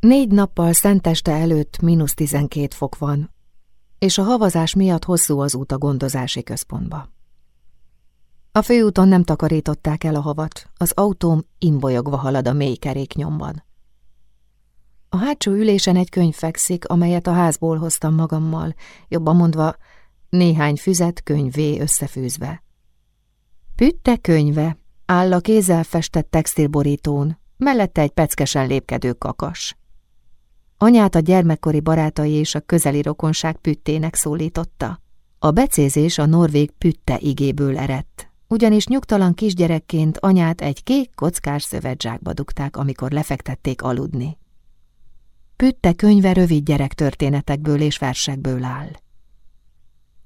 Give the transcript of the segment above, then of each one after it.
Négy nappal szenteste előtt mínusz tizenkét fok van, és a havazás miatt hosszú az út a gondozási központba. A főúton nem takarították el a havat, az autóm imbolyogva halad a mély keréknyomban. A hátsó ülésen egy könyv fekszik, amelyet a házból hoztam magammal, jobban mondva, néhány füzet könyvé összefűzve. Pütte könyve, áll a kézzel festett textilborítón, mellette egy peckesen lépkedő kakas. Anyát a gyermekkori barátai és a közeli rokonság püttének szólította. A becézés a norvég pütte igéből eredt, ugyanis nyugtalan kisgyerekként anyát egy kék kockás szövetzsákba dugták, amikor lefektették aludni. Pütte könyve rövid gyerektörténetekből és versekből áll.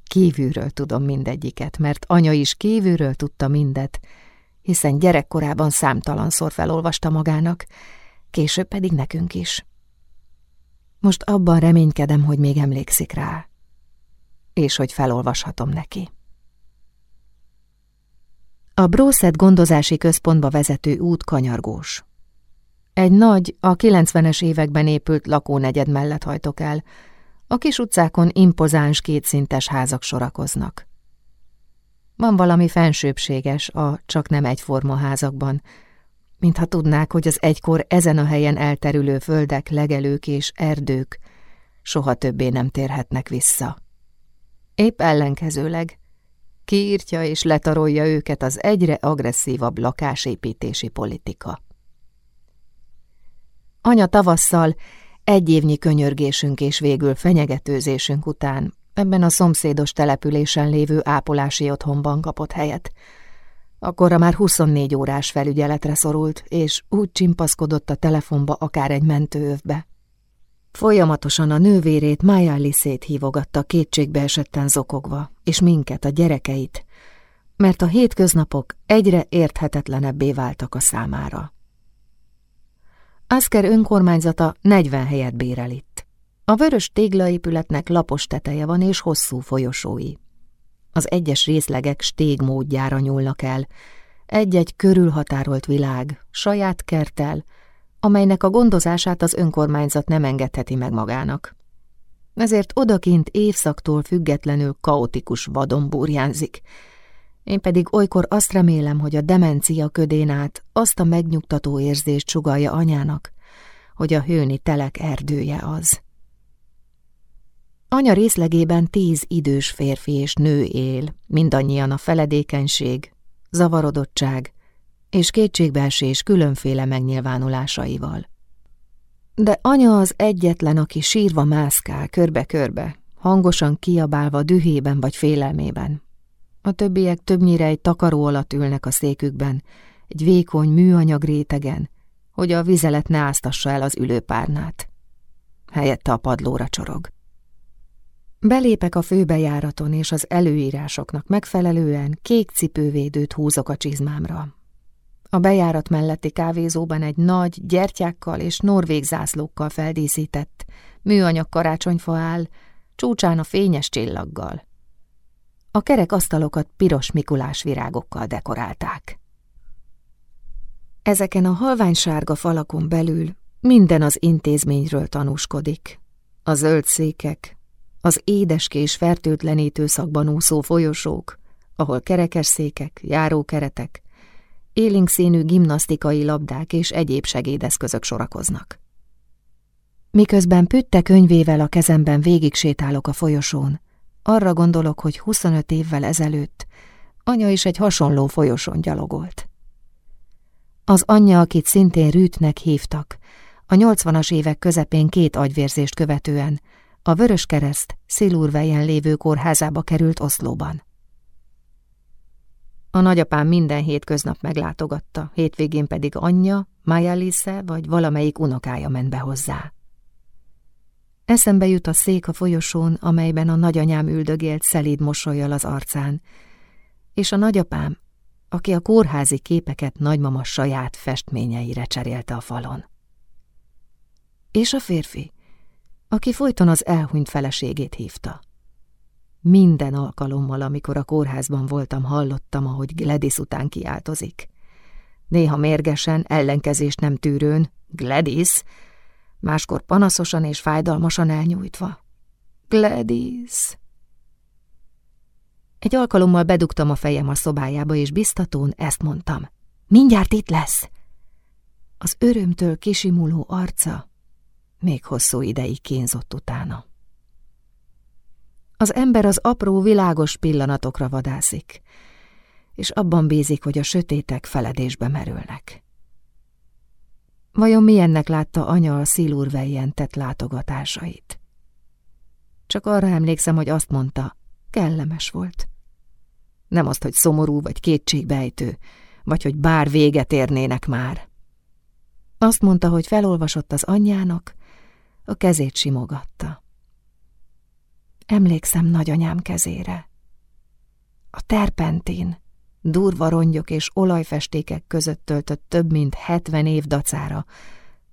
Kívülről tudom mindegyiket, mert anya is kívülről tudta mindet, hiszen gyerekkorában számtalanszor felolvasta magának, később pedig nekünk is. Most abban reménykedem, hogy még emlékszik rá, és hogy felolvashatom neki. A Brószet gondozási központba vezető út kanyargós. Egy nagy, a 90-es években épült lakónegyed mellett hajtok el, a kis utcákon impozáns kétszintes házak sorakoznak. Van valami fensőbséges a csak nem egyforma házakban, mintha tudnák, hogy az egykor ezen a helyen elterülő földek, legelők és erdők soha többé nem térhetnek vissza. Épp ellenkezőleg kiírtja és letarolja őket az egyre agresszívabb lakásépítési politika. Anya tavasszal egy évnyi könyörgésünk és végül fenyegetőzésünk után ebben a szomszédos településen lévő ápolási otthonban kapott helyet. Akkorra már 24 órás felügyeletre szorult, és úgy csimpaszkodott a telefonba akár egy mentőövbe. Folyamatosan a nővérét Mája Liszét hívogatta kétségbe esetten zokogva, és minket, a gyerekeit, mert a hétköznapok egyre érthetetlenebbé váltak a számára. Aszker önkormányzata 40 helyet bérel itt. A vörös téglaépületnek lapos teteje van és hosszú folyosói. Az egyes részlegek stég módjára nyúlnak el, egy-egy körülhatárolt világ, saját kertel, amelynek a gondozását az önkormányzat nem engedheti meg magának. Ezért odakint évszaktól függetlenül kaotikus vadon burjánzik, én pedig olykor azt remélem, hogy a demencia ködén át azt a megnyugtató érzést sugalja anyának, hogy a hőni telek erdője az. Anya részlegében tíz idős férfi és nő él, mindannyian a feledékenység, zavarodottság és kétségbeesés különféle megnyilvánulásaival. De anya az egyetlen, aki sírva mászkál körbe-körbe, hangosan kiabálva dühében vagy félelmében, a többiek többnyire egy takaró alatt ülnek a székükben, egy vékony műanyag rétegen, hogy a vizelet ne áztassa el az ülőpárnát. Helyette a padlóra csorog. Belépek a főbejáraton, és az előírásoknak megfelelően kék cipővédőt húzok a csizmámra. A bejárat melletti kávézóban egy nagy, gyertyákkal és norvég zászlókkal feldíszített, műanyag karácsonyfa áll, csúcsán a fényes csillaggal. A kerek asztalokat piros mikulás virágokkal dekorálták. Ezeken a halványsárga falakon belül minden az intézményről tanúskodik. A zöld székek, az édeskés fertőtlenítő szakban úszó folyosók, ahol kerekes székek, járókeretek, élénk színű gimnasztikai labdák és egyéb segédeszközök sorakoznak. Miközben pütte könyvével a kezemben végig sétálok a folyosón, arra gondolok, hogy 25 évvel ezelőtt anya is egy hasonló folyosón gyalogolt. Az anyja, akit szintén Rűtnek hívtak, a 80-as évek közepén két agyvérzést követően a Vörös Kereszt Szilurvejen lévő kórházába került Oszlóban. A nagyapám minden hétköznap meglátogatta, hétvégén pedig anyja, Maja Lise vagy valamelyik unokája ment be hozzá. Eszembe jut a szék a folyosón, amelyben a nagyanyám üldögélt szelíd mosolyjal az arcán, és a nagyapám, aki a kórházi képeket nagymama saját festményeire cserélte a falon. És a férfi, aki folyton az elhunyt feleségét hívta. Minden alkalommal, amikor a kórházban voltam, hallottam, ahogy Gladys után kiáltozik. Néha mérgesen, ellenkezést nem tűrőn, Gladys, máskor panaszosan és fájdalmasan elnyújtva. Gladys! Egy alkalommal bedugtam a fejem a szobájába, és biztatón ezt mondtam. Mindjárt itt lesz! Az örömtől kisimuló arca még hosszú ideig kínzott utána. Az ember az apró, világos pillanatokra vadászik, és abban bízik, hogy a sötétek feledésbe merülnek. Vajon milyennek látta anya a szilurvejen tett látogatásait? Csak arra emlékszem, hogy azt mondta, kellemes volt. Nem azt, hogy szomorú vagy kétségbejtő, vagy hogy bár véget érnének már. Azt mondta, hogy felolvasott az anyjának, a kezét simogatta. Emlékszem nagyanyám kezére. A terpentin, durva rongyok és olajfestékek között töltött több mint hetven év dacára,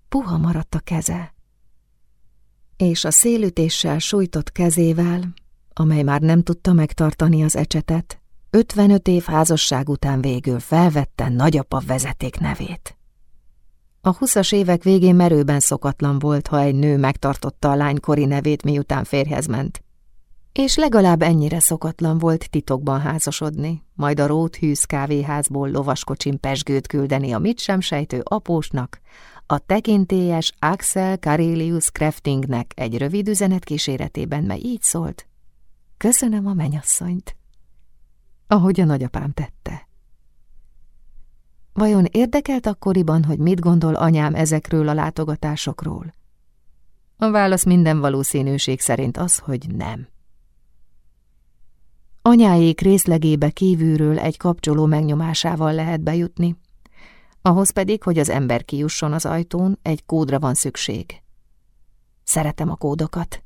puha maradt a keze. És a szélütéssel sújtott kezével, amely már nem tudta megtartani az ecsetet, 55 év házasság után végül felvette nagyapa vezeték nevét. A huszas évek végén merőben szokatlan volt, ha egy nő megtartotta a lánykori nevét, miután férhez ment. És legalább ennyire szokatlan volt titokban házasodni, majd a róthűz kávéházból lovaskocsin pesgőt küldeni a mit sem sejtő apósnak, a tekintélyes Axel Karelius Craftingnek egy rövid üzenet kíséretében, mely így szólt. Köszönöm a menyasszonyt ahogy a nagyapám tette. Vajon érdekelt akkoriban, hogy mit gondol anyám ezekről a látogatásokról? A válasz minden valószínűség szerint az, hogy nem. Anyáék részlegébe kívülről egy kapcsoló megnyomásával lehet bejutni, ahhoz pedig, hogy az ember kijusson az ajtón, egy kódra van szükség. Szeretem a kódokat.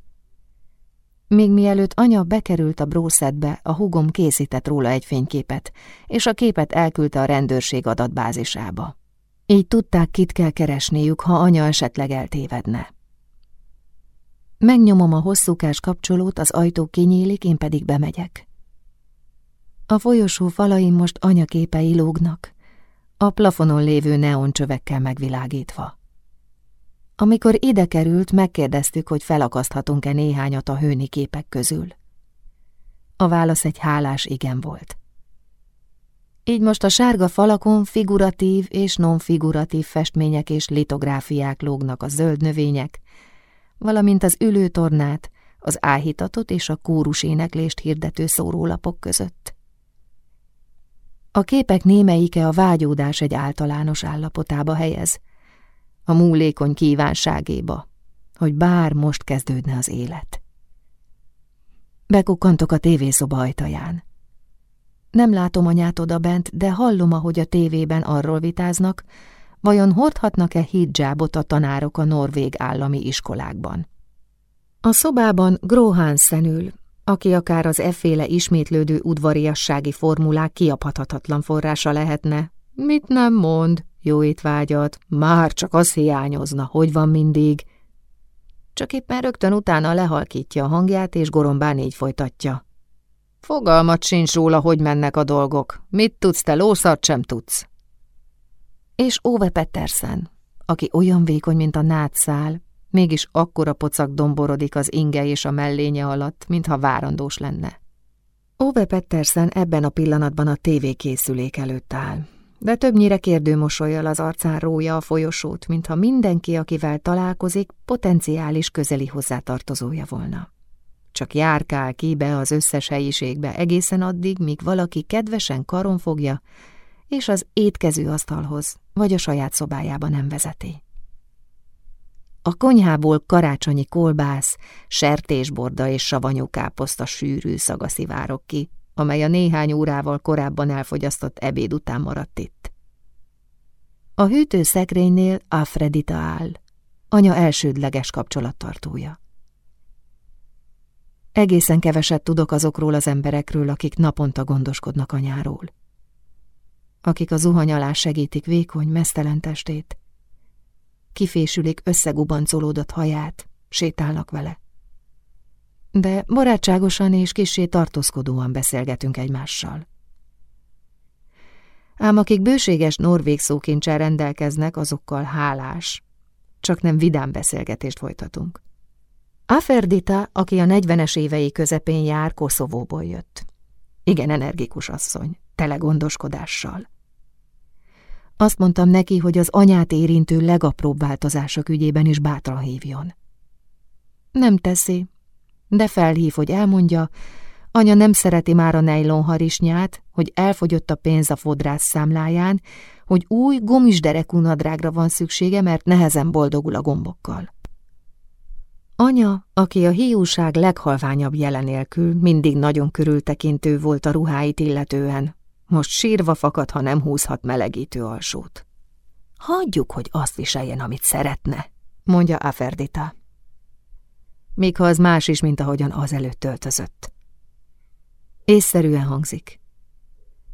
Még mielőtt anya bekerült a brószedbe, a hugom készített róla egy fényképet, és a képet elküldte a rendőrség adatbázisába. Így tudták, kit kell keresniük, ha anya esetleg eltévedne. Megnyomom a hosszúkás kapcsolót, az ajtó kinyílik, én pedig bemegyek. A folyosó falain most anyaképei lógnak, a plafonon lévő neoncsövekkel megvilágítva. Amikor ide került, megkérdeztük, hogy felakaszthatunk-e néhányat a hőni képek közül. A válasz egy hálás igen volt. Így most a sárga falakon figuratív és nonfiguratív festmények és litográfiák lógnak a zöld növények, valamint az ülőtornát, az áhítatot és a kórus éneklést hirdető szórólapok között. A képek némeike a vágyódás egy általános állapotába helyez, a múlékony kívánságéba, hogy bár most kezdődne az élet. Bekukkantok a tévészoba ajtaján. Nem látom anyát bent, de hallom, ahogy a tévében arról vitáznak, vajon hordhatnak-e hijabot a tanárok a norvég állami iskolákban. A szobában Grohansen ül, aki akár az efféle ismétlődő udvariassági formulák kiaphatatlan forrása lehetne. Mit nem mond? Jó étvágyat, már csak az hiányozna, hogy van mindig. Csak éppen rögtön utána lehalkítja a hangját, és gorombán így folytatja. Fogalmat sincs róla, hogy mennek a dolgok. Mit tudsz, te lószart sem tudsz. És Óve Pettersen, aki olyan vékony, mint a nátszál, mégis akkora pocak domborodik az inge és a mellénye alatt, mintha várandós lenne. Óve Pettersen ebben a pillanatban a tévékészülék előtt áll de többnyire kérdő mosolyjal az arcán rója a folyosót, mintha mindenki, akivel találkozik, potenciális közeli hozzátartozója volna. Csak járkál ki be az összes helyiségbe egészen addig, míg valaki kedvesen karon fogja, és az étkező asztalhoz vagy a saját szobájába nem vezeti. A konyhából karácsonyi kolbász, sertésborda és savanyú káposzta sűrű szaga szivárok ki, amely a néhány órával korábban elfogyasztott ebéd után maradt itt. A hűtőszekrénynél Alfredita áll, anya elsődleges kapcsolattartója. Egészen keveset tudok azokról az emberekről, akik naponta gondoskodnak anyáról. Akik a zuhany alá segítik vékony, mesztelen testét, kifésülik összegubancolódott haját, sétálnak vele de barátságosan és kissé tartózkodóan beszélgetünk egymással. Ám akik bőséges norvég szókincsel rendelkeznek, azokkal hálás, csak nem vidám beszélgetést folytatunk. Aferdita, aki a negyvenes évei közepén jár, Koszovóból jött. Igen energikus asszony, tele gondoskodással. Azt mondtam neki, hogy az anyát érintő legapróbb változások ügyében is bátran hívjon. Nem teszi, de felhív, hogy elmondja, anya nem szereti már a nejlonharisnyát, hogy elfogyott a pénz a fodrász számláján, hogy új gomisderekú nadrágra van szüksége, mert nehezen boldogul a gombokkal. Anya, aki a hiúság leghalványabb jelenélkül mindig nagyon körültekintő volt a ruháit illetően, most sírva fakad, ha nem húzhat melegítő alsót. Hagyjuk, hogy azt viseljen, amit szeretne, mondja Aferdita. Még ha az más is, mint ahogyan az előtt töltözött. Észszerűen hangzik.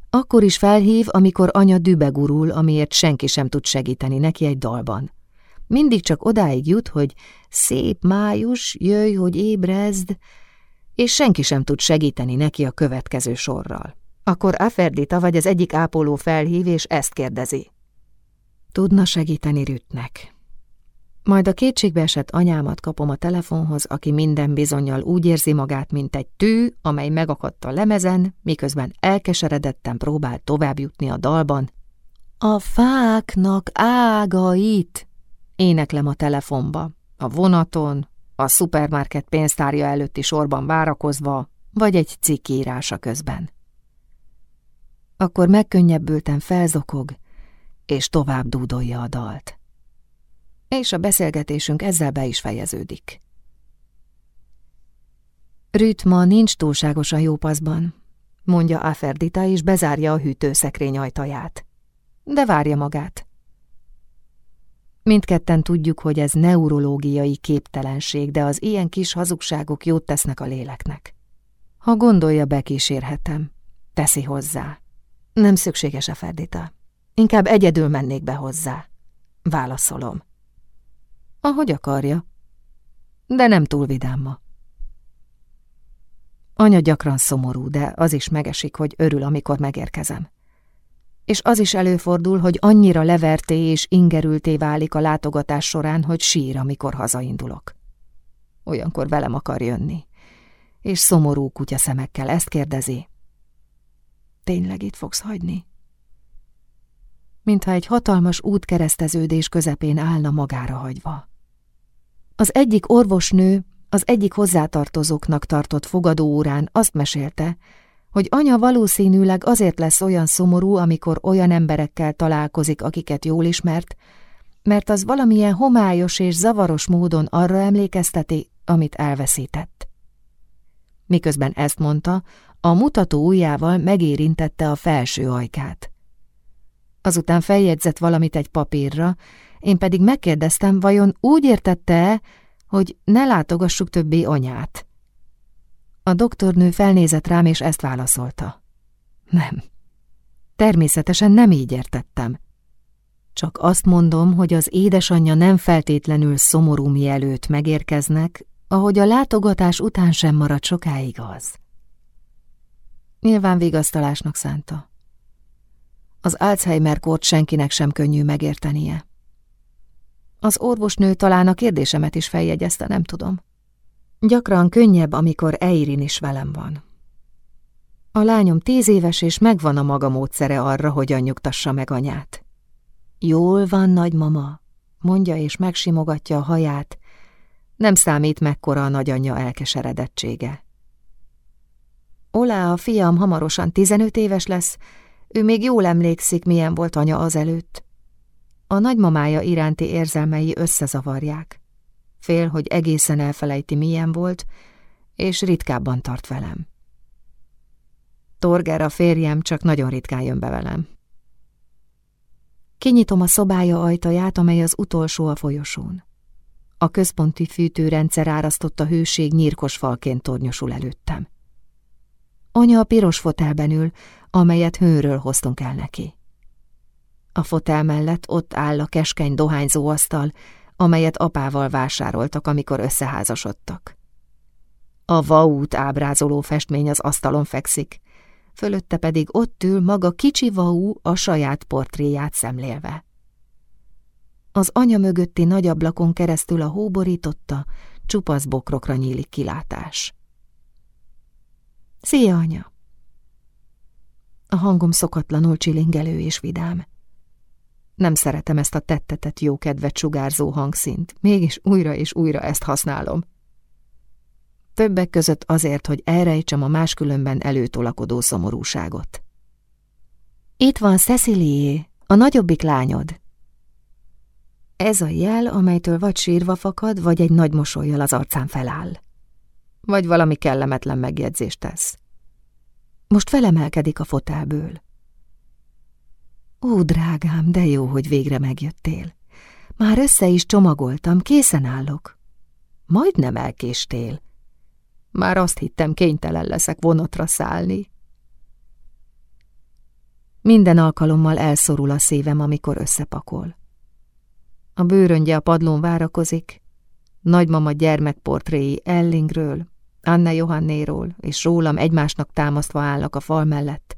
Akkor is felhív, amikor anya dübegurul, amiért senki sem tud segíteni neki egy dalban. Mindig csak odáig jut, hogy szép május, jöjj, hogy ébrezd, és senki sem tud segíteni neki a következő sorral. Akkor Aferdita vagy az egyik ápoló felhív, és ezt kérdezi. Tudna segíteni Rütnek. Majd a kétségbeesett anyámat kapom a telefonhoz, aki minden bizonyal úgy érzi magát, mint egy tű, amely megakadt a lemezen, miközben elkeseredetten próbál továbbjutni a dalban. A fáknak ágait! Éneklem a telefonba, a vonaton, a szupermarket pénztárja előtti sorban várakozva, vagy egy cikk írása közben. Akkor megkönnyebbülten felzokog, és tovább dúdolja a dalt és a beszélgetésünk ezzel be is fejeződik. Rüt ma nincs túlságosan jó paszban, mondja Aferdita, és bezárja a hűtőszekrény ajtaját. De várja magát. Mindketten tudjuk, hogy ez neurológiai képtelenség, de az ilyen kis hazugságok jót tesznek a léleknek. Ha gondolja, bekísérhetem. Teszi hozzá. Nem szükséges a Ferdita. Inkább egyedül mennék be hozzá. Válaszolom. Ahogy akarja. De nem túl vidám ma. Anya gyakran szomorú, de az is megesik, hogy örül, amikor megérkezem. És az is előfordul, hogy annyira leverté és ingerülté válik a látogatás során, hogy sír, amikor hazaindulok. Olyankor velem akar jönni, és szomorú kutya szemekkel ezt kérdezi. Tényleg itt fogsz hagyni? Mintha egy hatalmas útkereszteződés közepén állna magára hagyva. Az egyik orvosnő az egyik hozzátartozóknak tartott fogadóórán azt mesélte, hogy anya valószínűleg azért lesz olyan szomorú, amikor olyan emberekkel találkozik, akiket jól ismert, mert az valamilyen homályos és zavaros módon arra emlékezteti, amit elveszített. Miközben ezt mondta, a mutató ujjával megérintette a felső ajkát. Azután feljegyzett valamit egy papírra, én pedig megkérdeztem, vajon úgy értette-e, hogy ne látogassuk többé anyát. A doktornő felnézett rám, és ezt válaszolta. Nem. Természetesen nem így értettem. Csak azt mondom, hogy az édesanyja nem feltétlenül szomorú mielőtt megérkeznek, ahogy a látogatás után sem marad sokáig az. Nyilván vigasztalásnak szánta. Az Alzheimer-kort senkinek sem könnyű megértenie. Az orvosnő talán a kérdésemet is feljegyezte, nem tudom. Gyakran könnyebb, amikor Eirin is velem van. A lányom tíz éves, és megvan a maga módszere arra, hogy nyugtassa meg anyát. Jól van, nagymama, mondja és megsimogatja a haját. Nem számít mekkora a nagyanyja elkeseredettsége. Olá, a fiam hamarosan tizenöt éves lesz, ő még jól emlékszik, milyen volt anya azelőtt. A nagymamája iránti érzelmei összezavarják. Fél, hogy egészen elfelejti, milyen volt, és ritkábban tart velem. Torger a férjem csak nagyon ritkán jön be velem. Kinyitom a szobája ajtaját, amely az utolsó a folyosón. A központi fűtőrendszer árasztott a hőség nyírkos falként tornyosul előttem. Anya a piros fotelben ül, amelyet hőről hoztunk el neki. A fotel mellett ott áll a keskeny dohányzó asztal, amelyet apával vásároltak, amikor összeházasodtak. A vaút ábrázoló festmény az asztalon fekszik, fölötte pedig ott ül maga kicsi vaú a saját portréját szemlélve. Az anya mögötti nagy ablakon keresztül a hóborította, csupasz bokrokra nyílik kilátás. Szia, anya! A hangom szokatlanul csilingelő és vidám. Nem szeretem ezt a tettetett jókedvet sugárzó hangszint, mégis újra és újra ezt használom. Többek között azért, hogy elrejtsem a máskülönben előtolakodó szomorúságot. Itt van Cecilie, a nagyobbik lányod. Ez a jel, amelytől vagy sírva fakad, vagy egy nagy mosolyjal az arcán feláll. Vagy valami kellemetlen megjegyzést tesz. Most felemelkedik a fotelből. Ó, drágám, de jó, hogy végre megjöttél. Már össze is csomagoltam, készen állok. Majdnem elkéstél. Már azt hittem, kénytelen leszek vonatra szállni. Minden alkalommal elszorul a szívem, amikor összepakol. A bőröngye a padlón várakozik, nagymama gyermekportréi Ellingről, Anna Johannéról és rólam egymásnak támasztva állnak a fal mellett.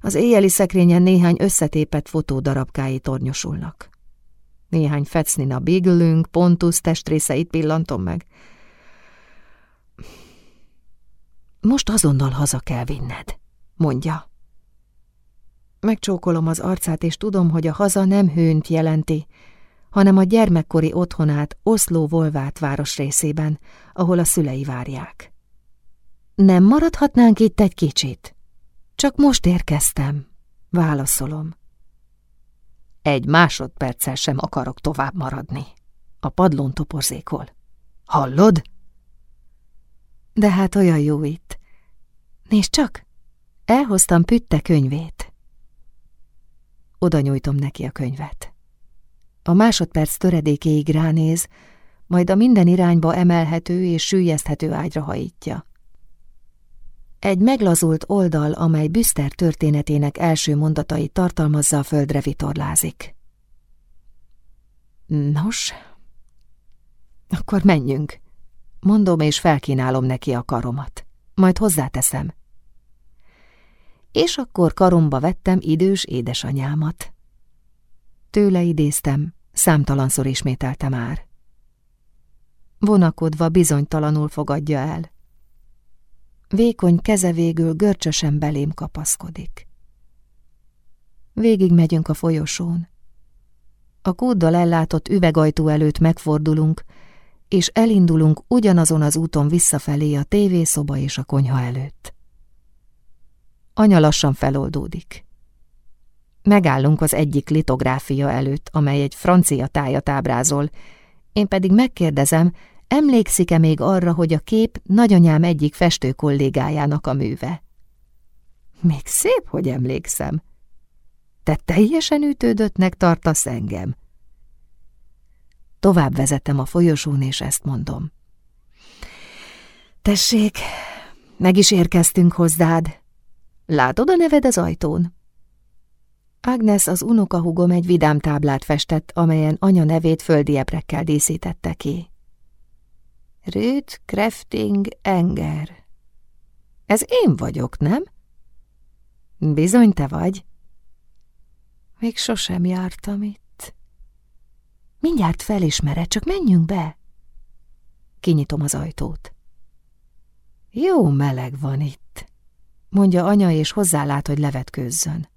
Az éjjeli szekrényen néhány összetépett fotódarabkái tornyosulnak. Néhány fecnina béglünk, pontusz testrészeit pillantom meg. Most azonnal haza kell vinned, mondja. Megcsókolom az arcát, és tudom, hogy a haza nem hőnt jelenti, hanem a gyermekkori otthonát Oszló-Volvát városrészében, ahol a szülei várják. Nem maradhatnánk itt egy kicsit? Csak most érkeztem, válaszolom. Egy másodperccel sem akarok tovább maradni. A padlón toporzékol. Hallod? De hát olyan jó itt. Nézd csak, elhoztam Pütte könyvét. Oda nyújtom neki a könyvet. A másodperc töredékéig ránéz, majd a minden irányba emelhető és sűjeszthető ágyra hajítja. Egy meglazult oldal, amely Büszter történetének első mondatai tartalmazza a földre vitorlázik. Nos, akkor menjünk, mondom és felkínálom neki a karomat. Majd hozzáteszem. És akkor karomba vettem idős édesanyámat. Tőle idéztem, számtalanszor ismételte már. Vonakodva bizonytalanul fogadja el. Vékony keze végül görcsösen belém kapaszkodik. Végig megyünk a folyosón. A kóddal ellátott üvegajtó előtt megfordulunk, és elindulunk ugyanazon az úton visszafelé a tévészoba és a konyha előtt. Anya lassan feloldódik. Megállunk az egyik litográfia előtt, amely egy francia tájat ábrázol, én pedig megkérdezem, emlékszik-e még arra, hogy a kép nagyanyám egyik festő kollégájának a műve? Még szép, hogy emlékszem. Te teljesen ütődöttnek tartasz engem. Tovább vezetem a folyosón, és ezt mondom. Tessék, meg is érkeztünk hozzád. Látod a neved az ajtón? Agnes az unokahugom egy vidám táblát festett, amelyen anya nevét földi ebrekkel díszítette ki. Ruth Crafting Enger. Ez én vagyok, nem? Bizony te vagy. Még sosem jártam itt. Mindjárt felismered, csak menjünk be. Kinyitom az ajtót. Jó meleg van itt, mondja anya, és hozzálát, hogy levetkőzzön.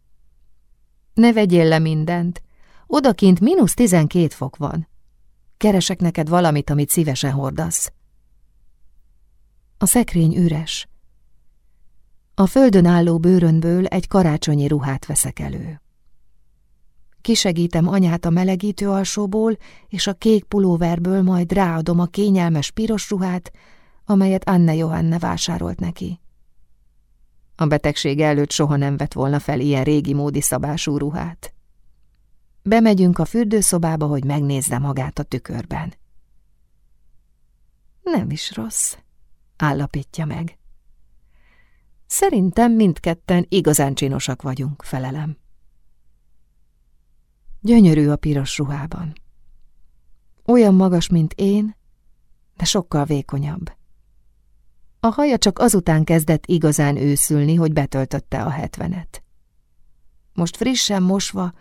Ne vegyél le mindent. Odakint mínusz tizenkét fok van. Keresek neked valamit, amit szívesen hordasz. A szekrény üres. A földön álló bőrönből egy karácsonyi ruhát veszek elő. Kisegítem anyát a melegítő alsóból, és a kék pulóverből majd ráadom a kényelmes piros ruhát, amelyet Anne Johanne vásárolt neki. A betegség előtt soha nem vett volna fel ilyen régi módi szabású ruhát. Bemegyünk a fürdőszobába, hogy megnézze magát a tükörben. Nem is rossz, állapítja meg. Szerintem mindketten igazán csinosak vagyunk, felelem. Gyönyörű a piros ruhában. Olyan magas, mint én, de sokkal vékonyabb. A haja csak azután kezdett igazán őszülni, hogy betöltötte a hetvenet. Most frissen mosva,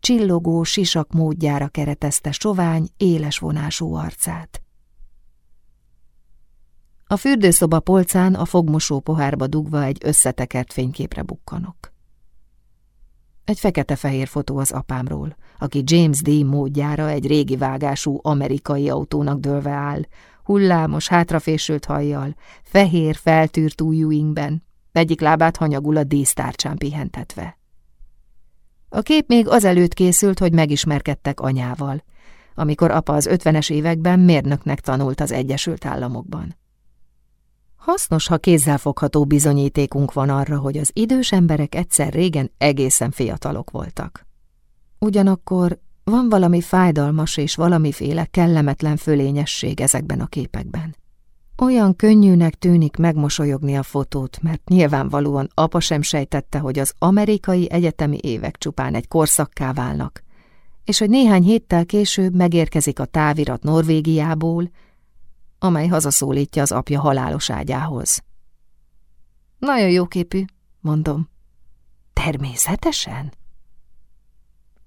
csillogó sisak módjára keretezte sovány, éles vonású arcát. A fürdőszoba polcán a fogmosó pohárba dugva egy összetekert fényképre bukkanok. Egy fekete-fehér fotó az apámról, aki James D. módjára egy régi vágású amerikai autónak dőlve áll, hullámos, hátrafésült hajjal, fehér, feltűrt ujjúinkben, egyik lábát hanyagul a dísztárcsán pihentetve. A kép még azelőtt készült, hogy megismerkedtek anyával, amikor apa az ötvenes években mérnöknek tanult az Egyesült Államokban. Hasznos, ha kézzelfogható bizonyítékunk van arra, hogy az idős emberek egyszer régen egészen fiatalok voltak. Ugyanakkor van valami fájdalmas és valamiféle kellemetlen fölényesség ezekben a képekben. Olyan könnyűnek tűnik megmosolyogni a fotót, mert nyilvánvalóan apa sem sejtette, hogy az amerikai egyetemi évek csupán egy korszakká válnak, és hogy néhány héttel később megérkezik a távirat Norvégiából, amely hazaszólítja az apja halálos ágyához. Nagyon jóképű, mondom. Természetesen?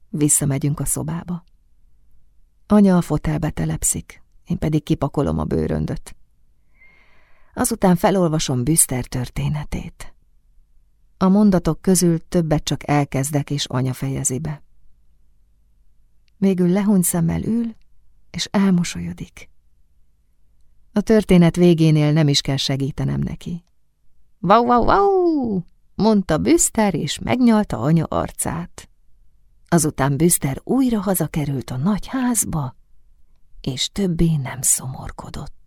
Visszamegyünk a szobába. Anya a fotelbe telepszik, én pedig kipakolom a bőröndöt. Azután felolvasom Büszter történetét. A mondatok közül többet csak elkezdek és anya fejezi be. Végül lehúny szemmel ül, és elmosolyodik. A történet végénél nem is kell segítenem neki. Wow, wow, wow! mondta Büszter, és megnyalta anya arcát. Azután Büszter újra hazakerült a nagy házba, és többé nem szomorkodott.